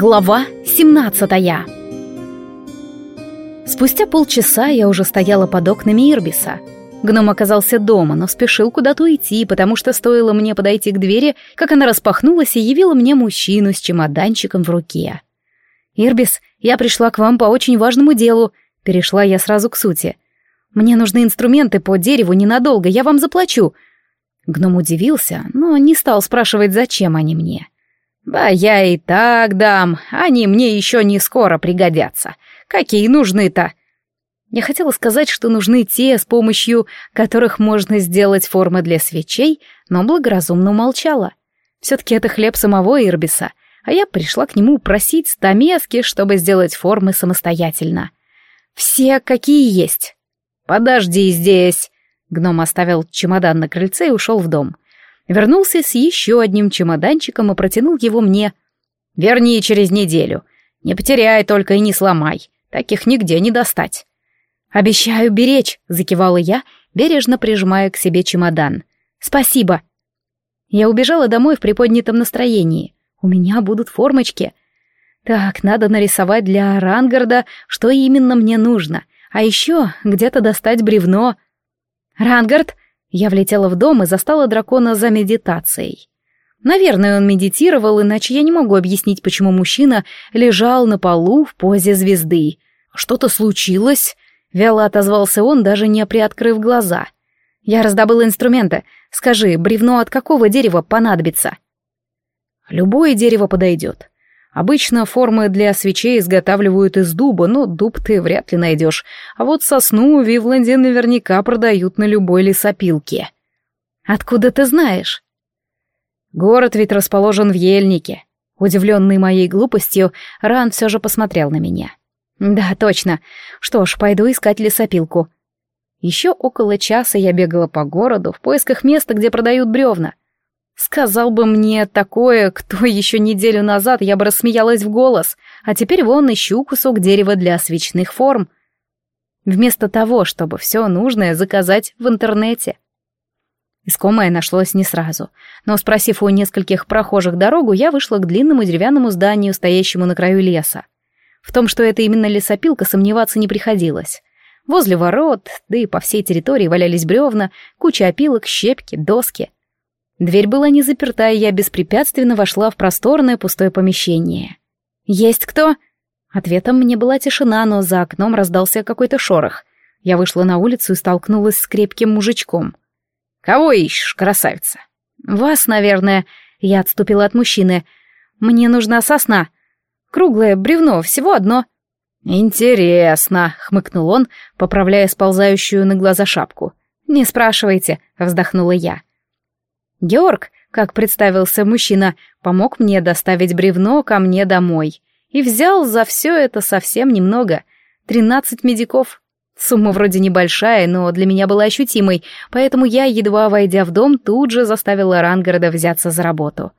Глава 17 Спустя полчаса я уже стояла под окнами Ирбиса. Гном оказался дома, но спешил куда-то уйти, потому что стоило мне подойти к двери, как она распахнулась и явила мне мужчину с чемоданчиком в руке. «Ирбис, я пришла к вам по очень важному делу», — перешла я сразу к сути. «Мне нужны инструменты по дереву ненадолго, я вам заплачу». Гном удивился, но не стал спрашивать, зачем они мне. «Да я и так дам, они мне еще не скоро пригодятся. Какие нужны-то?» Я хотела сказать, что нужны те, с помощью которых можно сделать формы для свечей, но благоразумно умолчала. Все-таки это хлеб самого Ирбиса, а я пришла к нему просить стамески, чтобы сделать формы самостоятельно. Все, какие есть. «Подожди здесь!» Гном оставил чемодан на крыльце и ушел в дом. Вернулся с еще одним чемоданчиком и протянул его мне. «Верни через неделю. Не потеряй только и не сломай. Таких нигде не достать». «Обещаю беречь», — закивала я, бережно прижимая к себе чемодан. «Спасибо». Я убежала домой в приподнятом настроении. У меня будут формочки. Так, надо нарисовать для Рангарда, что именно мне нужно. А еще где-то достать бревно. «Рангард!» Я влетела в дом и застала дракона за медитацией. Наверное, он медитировал, иначе я не могу объяснить, почему мужчина лежал на полу в позе звезды. «Что-то случилось?» — вяло отозвался он, даже не приоткрыв глаза. «Я раздобыла инструменты. Скажи, бревно от какого дерева понадобится?» «Любое дерево подойдет. Обычно формы для свечей изготавливают из дуба, но дуб ты вряд ли найдешь. А вот сосну в Вивленде наверняка продают на любой лесопилке. Откуда ты знаешь? Город ведь расположен в Ельнике. Удивленный моей глупостью, Ран все же посмотрел на меня. Да, точно. Что ж, пойду искать лесопилку. Еще около часа я бегала по городу в поисках места, где продают бревна. Сказал бы мне такое, кто еще неделю назад, я бы рассмеялась в голос, а теперь вон ищу кусок дерева для свечных форм. Вместо того, чтобы все нужное заказать в интернете. Искомое нашлось не сразу, но, спросив у нескольких прохожих дорогу, я вышла к длинному деревянному зданию, стоящему на краю леса. В том, что это именно лесопилка, сомневаться не приходилось. Возле ворот, да и по всей территории валялись бревна, куча опилок, щепки, доски — Дверь была не заперта, и я беспрепятственно вошла в просторное пустое помещение. «Есть кто?» Ответом мне была тишина, но за окном раздался какой-то шорох. Я вышла на улицу и столкнулась с крепким мужичком. «Кого ищешь, красавица?» «Вас, наверное». Я отступила от мужчины. «Мне нужна сосна. Круглое бревно, всего одно». «Интересно», — хмыкнул он, поправляя сползающую на глаза шапку. «Не спрашивайте», — вздохнула я. Георг, как представился мужчина, помог мне доставить бревно ко мне домой. И взял за все это совсем немного. Тринадцать медиков. Сумма вроде небольшая, но для меня была ощутимой, поэтому я, едва войдя в дом, тут же заставила Рангорода взяться за работу.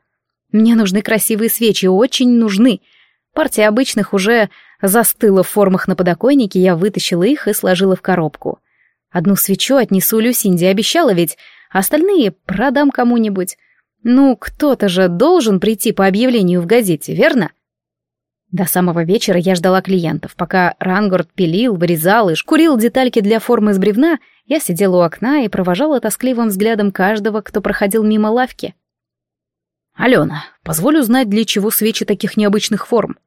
Мне нужны красивые свечи, очень нужны. Партия обычных уже застыла в формах на подоконнике, я вытащила их и сложила в коробку. Одну свечу отнесу Люсинде, обещала ведь, остальные продам кому-нибудь. Ну, кто-то же должен прийти по объявлению в газете, верно? До самого вечера я ждала клиентов. Пока Рангорд пилил, вырезал и шкурил детальки для формы из бревна, я сидела у окна и провожала тоскливым взглядом каждого, кто проходил мимо лавки. «Алена, позволь узнать, для чего свечи таких необычных форм?»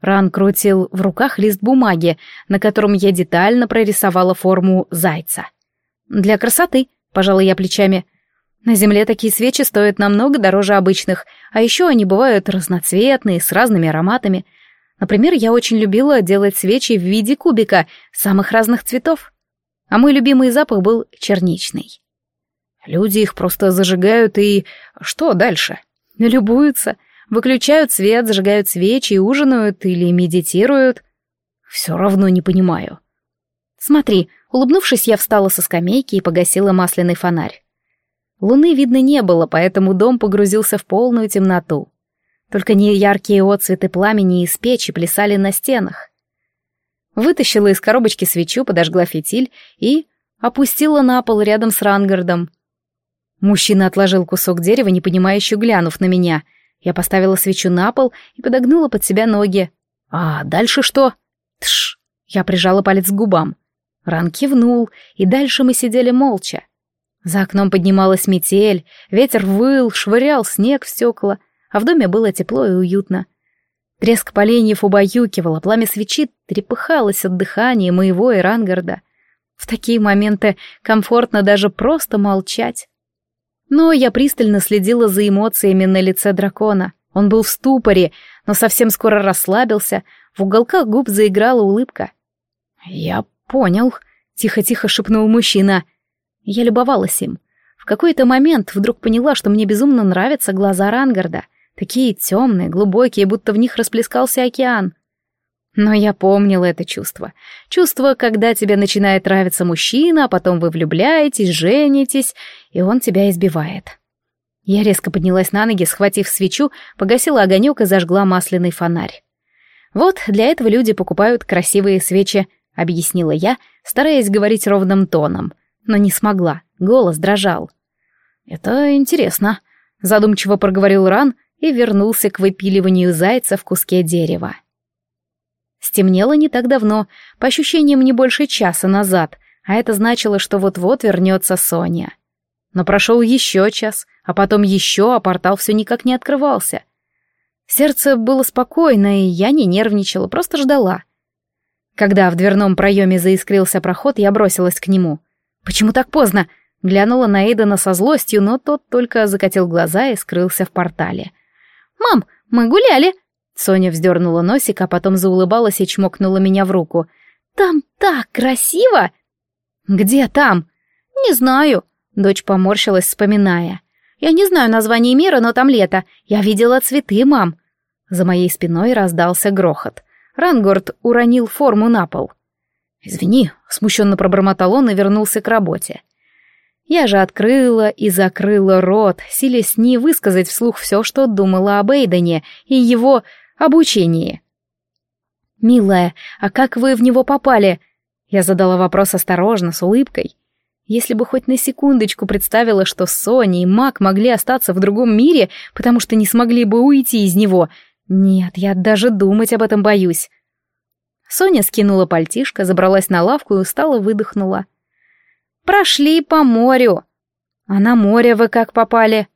Ран крутил в руках лист бумаги, на котором я детально прорисовала форму зайца. «Для красоты», Пожала я плечами. На земле такие свечи стоят намного дороже обычных, а еще они бывают разноцветные, с разными ароматами. Например, я очень любила делать свечи в виде кубика самых разных цветов. А мой любимый запах был черничный. Люди их просто зажигают и... Что дальше? Любуются, выключают свет, зажигают свечи и ужинают или медитируют. Все равно не понимаю. Смотри, Улыбнувшись, я встала со скамейки и погасила масляный фонарь. Луны видно не было, поэтому дом погрузился в полную темноту. Только неяркие отцветы пламени из печи плясали на стенах. Вытащила из коробочки свечу, подожгла фитиль и опустила на пол рядом с Рангардом. Мужчина отложил кусок дерева, непонимающе глянув на меня. Я поставила свечу на пол и подогнула под себя ноги. «А дальше что?» «Тш!» Я прижала палец к губам. Ран кивнул, и дальше мы сидели молча. За окном поднималась метель, ветер выл, швырял снег в стекла, а в доме было тепло и уютно. Треск поленьев убаюкивало, пламя свечи трепыхалось от дыхания моего и Рангарда. В такие моменты комфортно даже просто молчать. Но я пристально следила за эмоциями на лице дракона. Он был в ступоре, но совсем скоро расслабился, в уголках губ заиграла улыбка. «Я понял», — тихо-тихо шепнул мужчина. Я любовалась им. В какой-то момент вдруг поняла, что мне безумно нравятся глаза Рангарда. Такие темные, глубокие, будто в них расплескался океан. Но я помнила это чувство. Чувство, когда тебе начинает нравиться мужчина, а потом вы влюбляетесь, женитесь, и он тебя избивает. Я резко поднялась на ноги, схватив свечу, погасила огонек и зажгла масляный фонарь. Вот для этого люди покупают красивые свечи, объяснила я, стараясь говорить ровным тоном, но не смогла, голос дрожал. Это интересно, задумчиво проговорил Ран и вернулся к выпиливанию зайца в куске дерева. Стемнело не так давно, по ощущениям не больше часа назад, а это значило, что вот-вот вернется Соня. Но прошел еще час, а потом еще, а портал все никак не открывался. Сердце было спокойно, и я не нервничала, просто ждала. Когда в дверном проеме заискрился проход, я бросилась к нему. «Почему так поздно?» Глянула на Эйдена со злостью, но тот только закатил глаза и скрылся в портале. «Мам, мы гуляли!» Соня вздернула носик, а потом заулыбалась и чмокнула меня в руку. «Там так красиво!» «Где там?» «Не знаю», — дочь поморщилась, вспоминая. «Я не знаю название мира, но там лето. Я видела цветы, мам». За моей спиной раздался грохот. Рангорд уронил форму на пол. «Извини», — смущенно пробормотал он и вернулся к работе. Я же открыла и закрыла рот, силясь не высказать вслух все, что думала об Эйдене и его обучении. «Милая, а как вы в него попали?» Я задала вопрос осторожно, с улыбкой. Если бы хоть на секундочку представила, что Соня и Мак могли остаться в другом мире, потому что не смогли бы уйти из него. Нет, я даже думать об этом боюсь. Соня скинула пальтишко, забралась на лавку и устало выдохнула. «Прошли по морю». «А на море вы как попали?»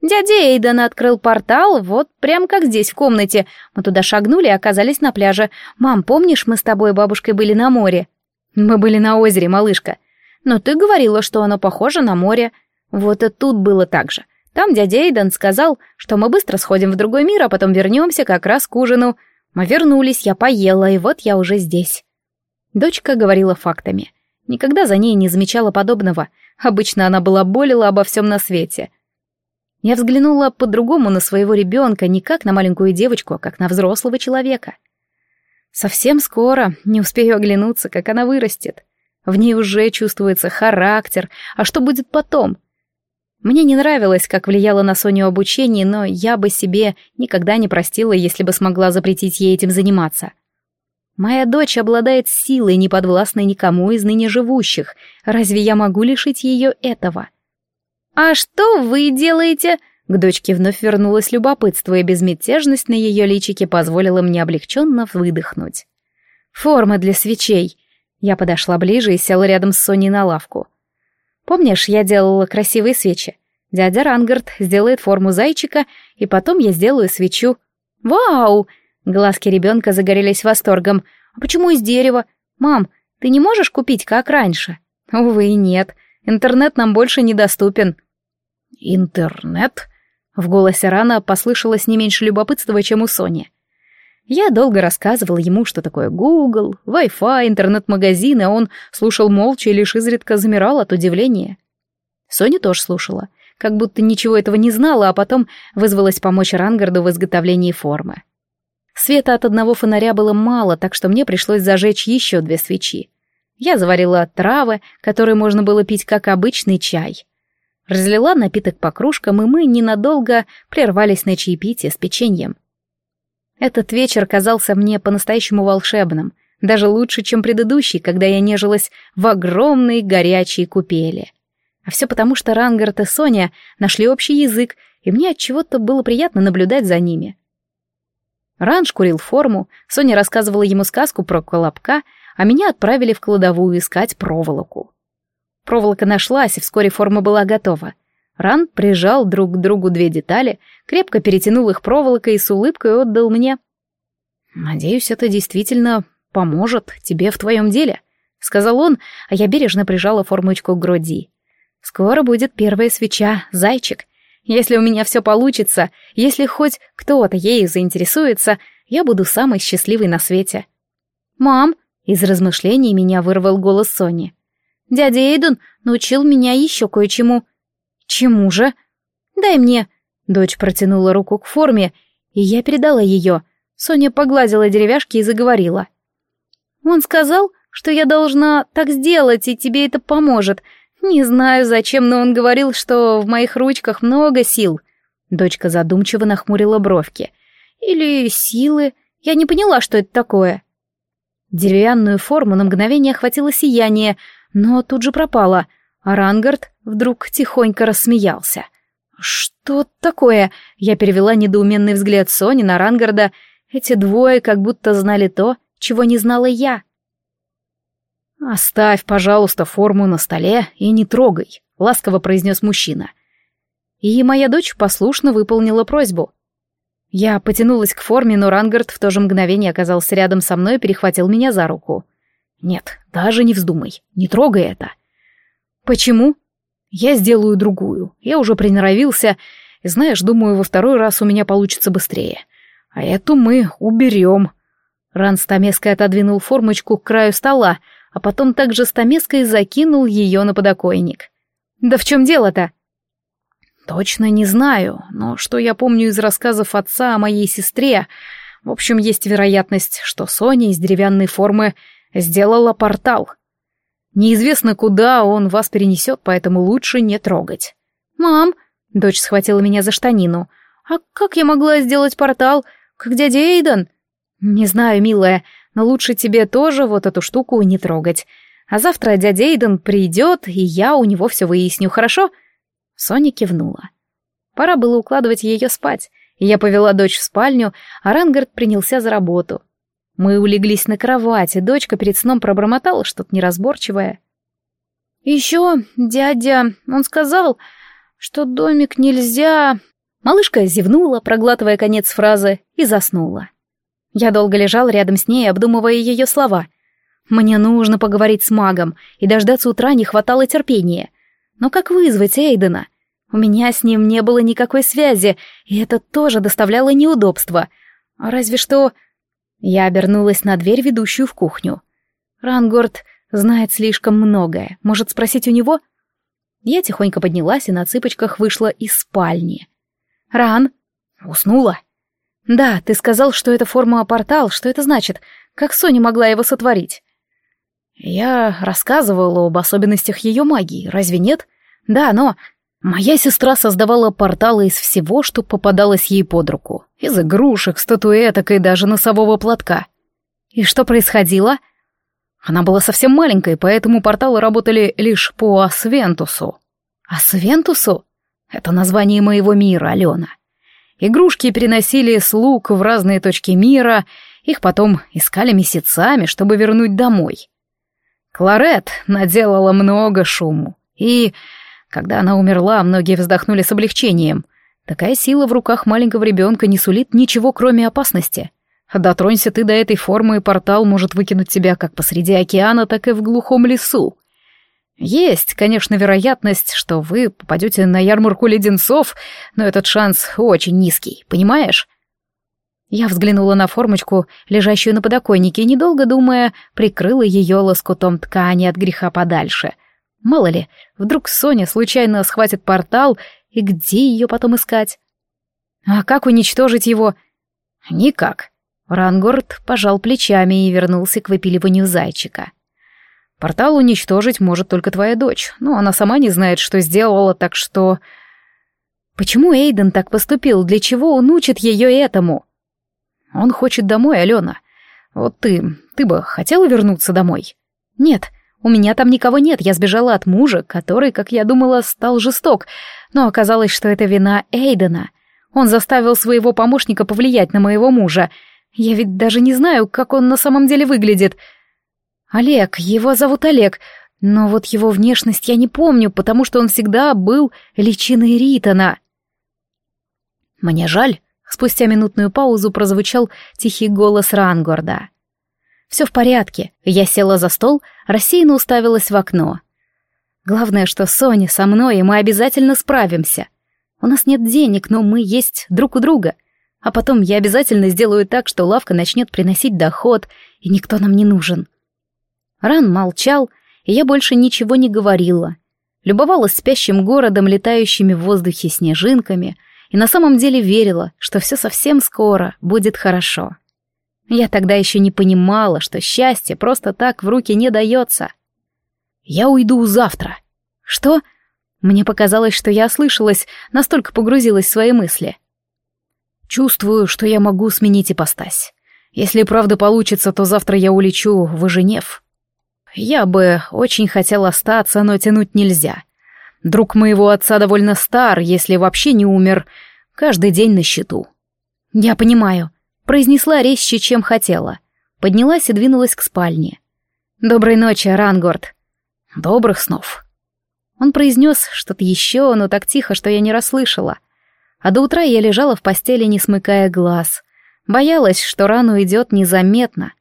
Дядя Эйден открыл портал, вот прям как здесь, в комнате. Мы туда шагнули и оказались на пляже. Мам, помнишь, мы с тобой и бабушкой были на море? Мы были на озере, малышка. Но ты говорила, что оно похоже на море. Вот и тут было так же. Там дядя Эйден сказал, что мы быстро сходим в другой мир, а потом вернемся как раз к ужину. Мы вернулись, я поела, и вот я уже здесь. Дочка говорила фактами. Никогда за ней не замечала подобного. Обычно она была болела обо всем на свете — я взглянула по-другому на своего ребенка, не как на маленькую девочку, а как на взрослого человека. Совсем скоро, не успею оглянуться, как она вырастет. В ней уже чувствуется характер, а что будет потом? Мне не нравилось, как влияло на Соню обучение, но я бы себе никогда не простила, если бы смогла запретить ей этим заниматься. Моя дочь обладает силой, не подвластной никому из ныне живущих. Разве я могу лишить ее этого? — «А что вы делаете?» К дочке вновь вернулось любопытство, и безмятежность на ее личике позволила мне облегченно выдохнуть. «Форма для свечей». Я подошла ближе и села рядом с Соней на лавку. «Помнишь, я делала красивые свечи? Дядя Рангард сделает форму зайчика, и потом я сделаю свечу». «Вау!» Глазки ребенка загорелись восторгом. «А почему из дерева? Мам, ты не можешь купить, как раньше?» «Увы, нет. Интернет нам больше недоступен». «Интернет?» В голосе Рана послышалось не меньше любопытства, чем у Сони. Я долго рассказывал ему, что такое Google, Wi-Fi, интернет-магазин, а он слушал молча и лишь изредка замирал от удивления. Соня тоже слушала, как будто ничего этого не знала, а потом вызвалась помочь Рангарду в изготовлении формы. Света от одного фонаря было мало, так что мне пришлось зажечь еще две свечи. Я заварила травы, которые можно было пить как обычный чай — Разлила напиток по кружкам, и мы ненадолго прервались на чаепитие с печеньем. Этот вечер казался мне по-настоящему волшебным, даже лучше, чем предыдущий, когда я нежилась в огромной горячей купели. А все потому, что Рангард и Соня нашли общий язык, и мне от чего-то было приятно наблюдать за ними. Ранж курил форму, Соня рассказывала ему сказку про колобка, а меня отправили в кладовую искать проволоку. Проволока нашлась, и вскоре форма была готова. Ран прижал друг к другу две детали, крепко перетянул их проволокой и с улыбкой отдал мне. «Надеюсь, это действительно поможет тебе в твоем деле», — сказал он, а я бережно прижала формочку к груди. «Скоро будет первая свеча, зайчик. Если у меня все получится, если хоть кто-то ею заинтересуется, я буду самой счастливой на свете». «Мам!» — из размышлений меня вырвал голос Сони. «Дядя Эйден научил меня еще кое-чему». «Чему же?» «Дай мне». Дочь протянула руку к форме, и я передала ее. Соня погладила деревяшки и заговорила. «Он сказал, что я должна так сделать, и тебе это поможет. Не знаю зачем, но он говорил, что в моих ручках много сил». Дочка задумчиво нахмурила бровки. «Или силы. Я не поняла, что это такое». Деревянную форму на мгновение охватило сияние, но тут же пропало, а Рангард вдруг тихонько рассмеялся. «Что такое?» — я перевела недоуменный взгляд Сони на Рангарда. Эти двое как будто знали то, чего не знала я. «Оставь, пожалуйста, форму на столе и не трогай», — ласково произнес мужчина. И моя дочь послушно выполнила просьбу. Я потянулась к форме, но Рангард в то же мгновение оказался рядом со мной и перехватил меня за руку. «Нет, даже не вздумай, не трогай это». «Почему?» «Я сделаю другую. Я уже приноровился, и, знаешь, думаю, во второй раз у меня получится быстрее. А эту мы уберем». Ран стамеской отодвинул формочку к краю стола, а потом также стамеской закинул ее на подоконник. «Да в чем дело-то?» «Точно не знаю, но что я помню из рассказов отца о моей сестре, в общем, есть вероятность, что Соня из деревянной формы сделала портал. Неизвестно, куда он вас перенесет, поэтому лучше не трогать». «Мам!» — дочь схватила меня за штанину. «А как я могла сделать портал, как дядя Эйден?» «Не знаю, милая, но лучше тебе тоже вот эту штуку не трогать. А завтра дядя Эйден придет, и я у него все выясню, хорошо?» Соня кивнула. Пора было укладывать ее спать, я повела дочь в спальню, а Рангард принялся за работу. Мы улеглись на кровати, дочка перед сном пробормотала что-то неразборчивое. «Еще дядя, он сказал, что домик нельзя...» Малышка зевнула, проглатывая конец фразы, и заснула. Я долго лежал рядом с ней, обдумывая ее слова. Мне нужно поговорить с магом, и дождаться утра не хватало терпения. Но как вызвать Эйдена? У меня с ним не было никакой связи, и это тоже доставляло неудобства. Разве что... Я обернулась на дверь, ведущую в кухню. Рангорд знает слишком многое. Может спросить у него? Я тихонько поднялась и на цыпочках вышла из спальни. «Ран?» «Уснула?» «Да, ты сказал, что это форма-портал. Что это значит? Как Соня могла его сотворить?» «Я рассказывал об особенностях ее магии, разве нет?» «Да, но...» Моя сестра создавала порталы из всего, что попадалось ей под руку. Из игрушек, статуэток и даже носового платка. И что происходило? Она была совсем маленькой, поэтому порталы работали лишь по Асвентусу. Асвентусу? Это название моего мира, Алена. Игрушки переносили слуг в разные точки мира, их потом искали месяцами, чтобы вернуть домой. Кларет наделала много шуму, и, когда она умерла, многие вздохнули с облегчением. Такая сила в руках маленького ребенка не сулит ничего, кроме опасности. Дотронься ты до этой формы, и портал может выкинуть тебя как посреди океана, так и в глухом лесу. Есть, конечно, вероятность, что вы попадете на ярмарку леденцов, но этот шанс очень низкий, понимаешь? Я взглянула на формочку, лежащую на подоконнике, и, недолго думая, прикрыла ее лоскутом ткани от греха подальше. Мало ли, вдруг Соня случайно схватит портал, и где ее потом искать? А как уничтожить его? Никак. Рангорд пожал плечами и вернулся к выпиливанию зайчика. — Портал уничтожить может только твоя дочь, но она сама не знает, что сделала, так что... Почему Эйден так поступил? Для чего он учит ее этому? Он хочет домой, Алена. Вот ты, ты бы хотела вернуться домой? Нет, У меня там никого нет, я сбежала от мужа, который, как я думала, стал жесток, но оказалось, что это вина Эйдена. Он заставил своего помощника повлиять на моего мужа. Я ведь даже не знаю, как он на самом деле выглядит. Олег, его зовут Олег, но вот его внешность я не помню, потому что он всегда был личиной Ритона. Мне жаль, спустя минутную паузу прозвучал тихий голос Рангорда. Все в порядке. Я села за стол, рассеянно уставилась в окно. Главное, что Соня со мной, и мы обязательно справимся. У нас нет денег, но мы есть друг у друга. А потом я обязательно сделаю так, что лавка начнет приносить доход, и никто нам не нужен. Ран молчал, и я больше ничего не говорила. Любовалась спящим городом, летающими в воздухе снежинками, и на самом деле верила, что все совсем скоро будет хорошо. Я тогда еще не понимала, что счастье просто так в руки не дается. Я уйду завтра. Что? Мне показалось, что я ослышалась, настолько погрузилась в свои мысли. Чувствую, что я могу сменить ипостась. Если правда получится, то завтра я улечу в Женев. Я бы очень хотел остаться, но тянуть нельзя. Друг моего отца довольно стар, если вообще не умер. Каждый день на счету. Я понимаю произнесла резче, чем хотела. Поднялась и двинулась к спальне. «Доброй ночи, Рангорд». «Добрых снов». Он произнес что-то еще, но так тихо, что я не расслышала. А до утра я лежала в постели, не смыкая глаз. Боялась, что рану идет незаметно.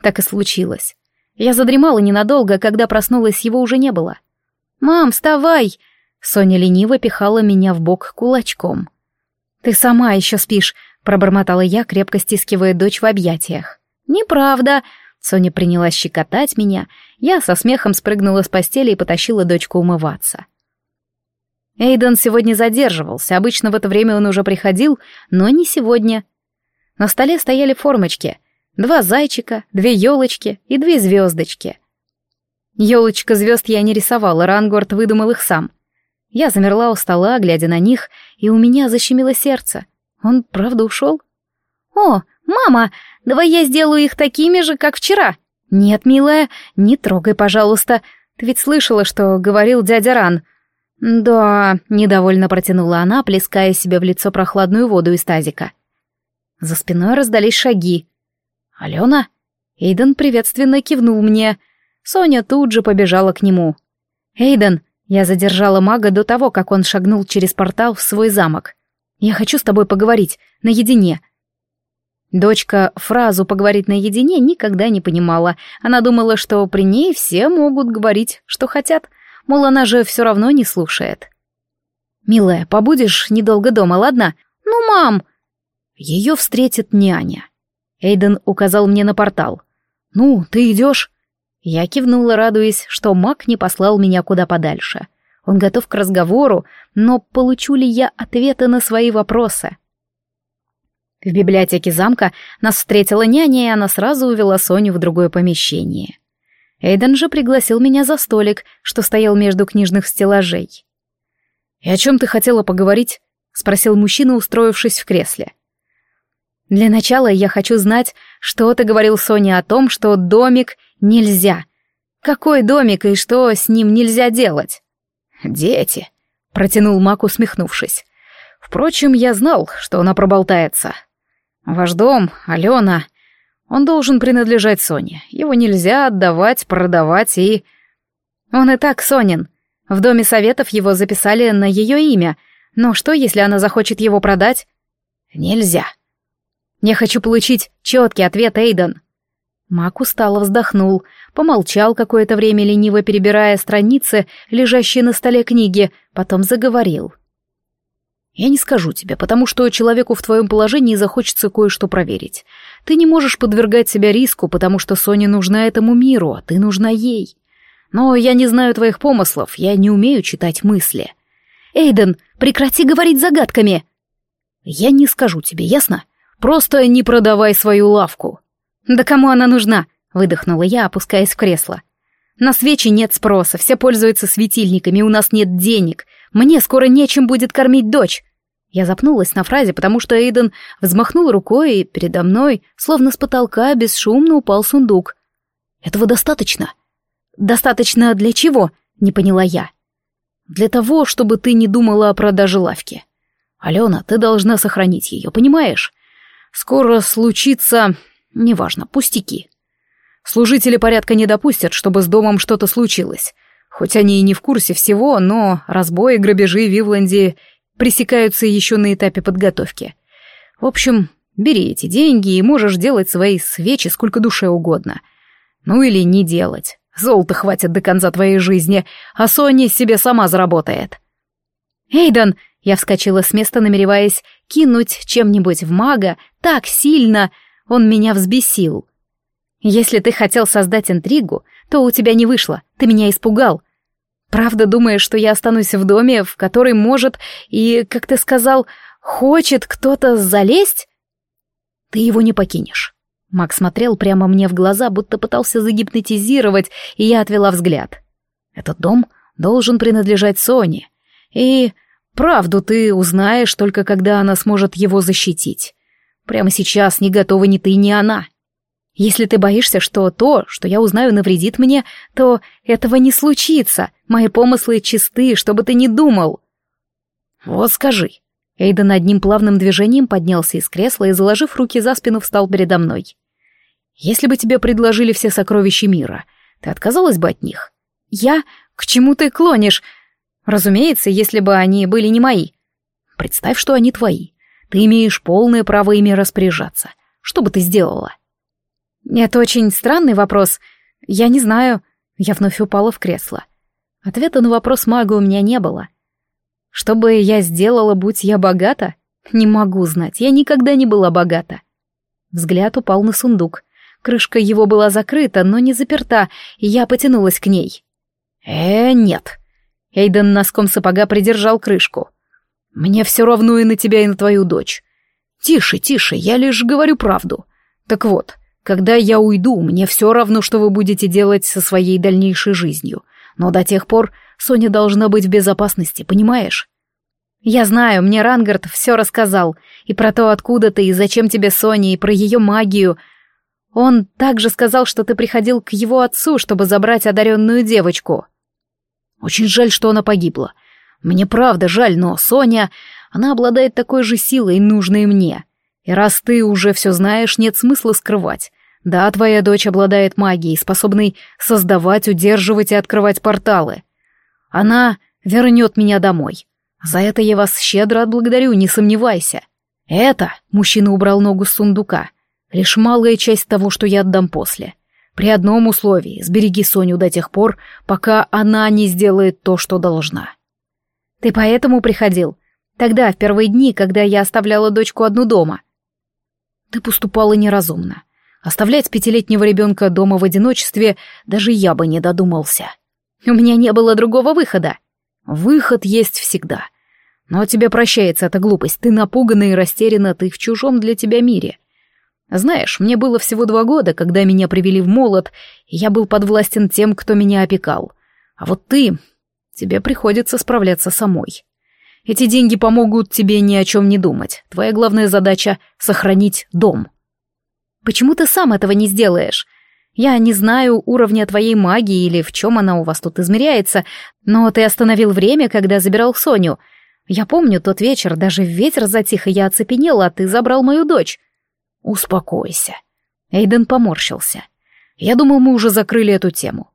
Так и случилось. Я задремала ненадолго, когда проснулась, его уже не было. «Мам, вставай!» Соня лениво пихала меня в бок кулачком. «Ты сама еще спишь пробормотала я, крепко стискивая дочь в объятиях. «Неправда!» Соня принялась щекотать меня, я со смехом спрыгнула с постели и потащила дочку умываться. Эйден сегодня задерживался, обычно в это время он уже приходил, но не сегодня. На столе стояли формочки. Два зайчика, две елочки и две звездочки. Елочка звезд я не рисовала, Рангорд выдумал их сам. Я замерла у стола, глядя на них, и у меня защемило сердце — он правда ушел? О, мама, давай я сделаю их такими же, как вчера. Нет, милая, не трогай, пожалуйста. Ты ведь слышала, что говорил дядя Ран. Да, недовольно протянула она, плеская себе в лицо прохладную воду из тазика. За спиной раздались шаги. «Алена?» Эйден приветственно кивнул мне. Соня тут же побежала к нему. «Эйден!» Я задержала мага до того, как он шагнул через портал в свой замок. Я хочу с тобой поговорить, наедине». Дочка фразу «поговорить наедине» никогда не понимала. Она думала, что при ней все могут говорить, что хотят, мол, она же все равно не слушает. «Милая, побудешь недолго дома, ладно?» «Ну, мам!» Ее встретит няня. Эйден указал мне на портал. «Ну, ты идешь?» Я кивнула, радуясь, что маг не послал меня куда подальше. Он готов к разговору, но получу ли я ответы на свои вопросы? В библиотеке замка нас встретила няня, и она сразу увела Соню в другое помещение. Эйден же пригласил меня за столик, что стоял между книжных стеллажей. «И о чем ты хотела поговорить?» — спросил мужчина, устроившись в кресле. «Для начала я хочу знать, что ты говорил Соне о том, что домик нельзя. Какой домик и что с ним нельзя делать?» «Дети», — протянул Мак, усмехнувшись. «Впрочем, я знал, что она проболтается. Ваш дом, Алена, он должен принадлежать Соне. Его нельзя отдавать, продавать и...» «Он и так Сонин. В Доме Советов его записали на ее имя. Но что, если она захочет его продать?» «Нельзя». «Я хочу получить четкий ответ, Эйден». Мак устало вздохнул, помолчал какое-то время, лениво перебирая страницы, лежащие на столе книги, потом заговорил. «Я не скажу тебе, потому что человеку в твоем положении захочется кое-что проверить. Ты не можешь подвергать себя риску, потому что Соне нужна этому миру, а ты нужна ей. Но я не знаю твоих помыслов, я не умею читать мысли. Эйден, прекрати говорить загадками!» «Я не скажу тебе, ясно? Просто не продавай свою лавку». «Да кому она нужна?» — выдохнула я, опускаясь в кресло. «На свечи нет спроса, все пользуются светильниками, у нас нет денег. Мне скоро нечем будет кормить дочь». Я запнулась на фразе, потому что Эйден взмахнул рукой, и передо мной, словно с потолка, бесшумно упал сундук. «Этого достаточно?» «Достаточно для чего?» — не поняла я. «Для того, чтобы ты не думала о продаже лавки. Алена, ты должна сохранить ее, понимаешь? Скоро случится... неважно, пустяки. Служители порядка не допустят, чтобы с домом что-то случилось. Хоть они и не в курсе всего, но разбои и грабежи в Ивланде пресекаются еще на этапе подготовки. В общем, бери эти деньги и можешь делать свои свечи сколько душе угодно. Ну или не делать. Золота хватит до конца твоей жизни, а Соня себе сама заработает. «Эйден!» — я вскочила с места, намереваясь кинуть чем-нибудь в мага так сильно, он меня взбесил. «Если ты хотел создать интригу, то у тебя не вышло, ты меня испугал. Правда думаешь, что я останусь в доме, в который может и, как ты сказал, хочет кто-то залезть?» «Ты его не покинешь». Мак смотрел прямо мне в глаза, будто пытался загипнотизировать, и я отвела взгляд. «Этот дом должен принадлежать Соне. И правду ты узнаешь только когда она сможет его защитить. Прямо сейчас не готова ни ты, ни она». Если ты боишься, что то, что я узнаю, навредит мне, то этого не случится. Мои помыслы чисты, чтобы ты не думал. Вот скажи. Эйден одним плавным движением поднялся из кресла и, заложив руки за спину, встал передо мной. Если бы тебе предложили все сокровища мира, ты отказалась бы от них? Я? К чему ты клонишь? Разумеется, если бы они были не мои. Представь, что они твои. Ты имеешь полное право ими распоряжаться. Что бы ты сделала? Это очень странный вопрос. Я не знаю. Я вновь упала в кресло. Ответа на вопрос мага у меня не было. Что бы я сделала, будь я богата? Не могу знать, я никогда не была богата. Взгляд упал на сундук. Крышка его была закрыта, но не заперта, и я потянулась к ней. «Э, нет». Эйден носком сапога придержал крышку. «Мне все равно и на тебя, и на твою дочь. Тише, тише, я лишь говорю правду. Так вот, когда я уйду, мне все равно, что вы будете делать со своей дальнейшей жизнью. Но до тех пор Соня должна быть в безопасности, понимаешь? Я знаю, мне Рангард все рассказал. И про то, откуда ты, и зачем тебе Соня, и про ее магию. Он также сказал, что ты приходил к его отцу, чтобы забрать одаренную девочку. Очень жаль, что она погибла. Мне правда жаль, но Соня, она обладает такой же силой, нужной мне. И раз ты уже все знаешь, нет смысла скрывать. Да, твоя дочь обладает магией, способной создавать, удерживать и открывать порталы. Она вернет меня домой. За это я вас щедро отблагодарю, не сомневайся. Это, мужчина убрал ногу с сундука, лишь малая часть того, что я отдам после. При одном условии — сбереги Соню до тех пор, пока она не сделает то, что должна. Ты поэтому приходил? Тогда, в первые дни, когда я оставляла дочку одну дома. Ты поступала неразумно. Оставлять пятилетнего ребенка дома в одиночестве даже я бы не додумался. У меня не было другого выхода. Выход есть всегда. Но тебе прощается эта глупость. Ты напугана и растеряна, ты в чужом для тебя мире. Знаешь, мне было всего два года, когда меня привели в молот, и я был подвластен тем, кто меня опекал. А вот ты... Тебе приходится справляться самой. Эти деньги помогут тебе ни о чем не думать. Твоя главная задача — сохранить дом. Почему ты сам этого не сделаешь? Я не знаю уровня твоей магии или в чем она у вас тут измеряется, но ты остановил время, когда забирал Соню. Я помню тот вечер, даже ветер затих, и я оцепенела, а ты забрал мою дочь. Успокойся. Эйден поморщился. Я думал, мы уже закрыли эту тему.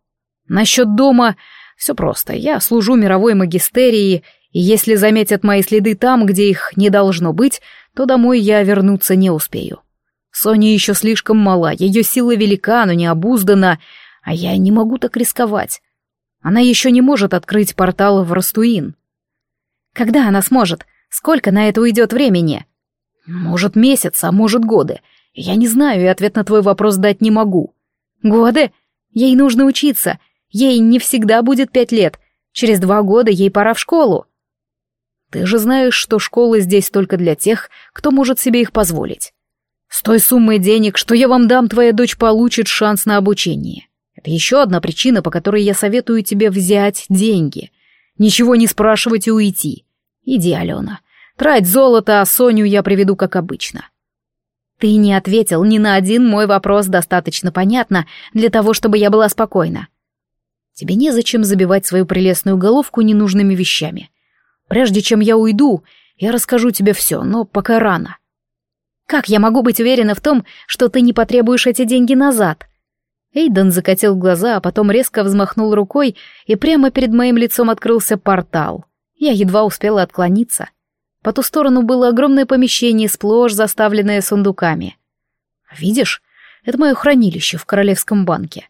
Насчет дома все просто. Я служу мировой магистерии, и если заметят мои следы там, где их не должно быть, то домой я вернуться не успею. Соня еще слишком мала, ее сила велика, но не обуздана, а я не могу так рисковать. Она еще не может открыть портал в Растуин. Когда она сможет? Сколько на это уйдет времени? Может, месяц, а может, годы. Я не знаю и ответ на твой вопрос дать не могу. Годы? Ей нужно учиться. Ей не всегда будет пять лет. Через два года ей пора в школу. Ты же знаешь, что школы здесь только для тех, кто может себе их позволить. С той суммой денег, что я вам дам, твоя дочь получит шанс на обучение. Это еще одна причина, по которой я советую тебе взять деньги. Ничего не спрашивать и уйти. Иди, Алена. Трать золото, а Соню я приведу как обычно. Ты не ответил ни на один мой вопрос достаточно понятно для того, чтобы я была спокойна. Тебе незачем забивать свою прелестную головку ненужными вещами. Прежде чем я уйду, я расскажу тебе все, но пока рано. Как я могу быть уверена в том, что ты не потребуешь эти деньги назад? Эйден закатил глаза, а потом резко взмахнул рукой, и прямо перед моим лицом открылся портал. Я едва успела отклониться. По ту сторону было огромное помещение, сплошь заставленное сундуками. Видишь, это мое хранилище в Королевском банке.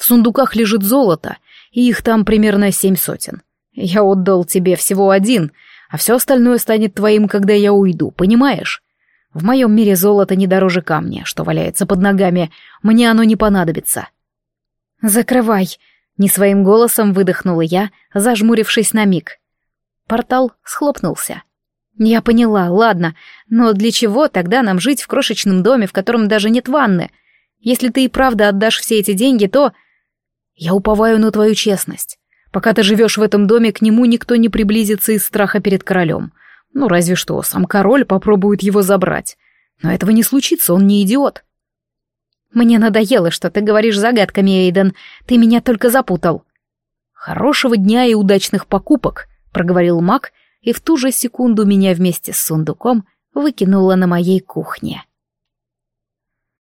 В сундуках лежит золото, и их там примерно семь сотен. Я отдал тебе всего один, а все остальное станет твоим, когда я уйду, понимаешь? В моем мире золото не дороже камня, что валяется под ногами. Мне оно не понадобится. Закрывай, не своим голосом выдохнула я, зажмурившись на миг. Портал схлопнулся. Я поняла, ладно, но для чего тогда нам жить в крошечном доме, в котором даже нет ванны? Если ты и правда отдашь все эти деньги, то... Я уповаю на твою честность. Пока ты живешь в этом доме, к нему никто не приблизится из страха перед королем. Ну, разве что сам король попробует его забрать. Но этого не случится, он не идиот. Мне надоело, что ты говоришь загадками, Эйден. Ты меня только запутал. Хорошего дня и удачных покупок, проговорил маг, и в ту же секунду меня вместе с сундуком выкинуло на моей кухне.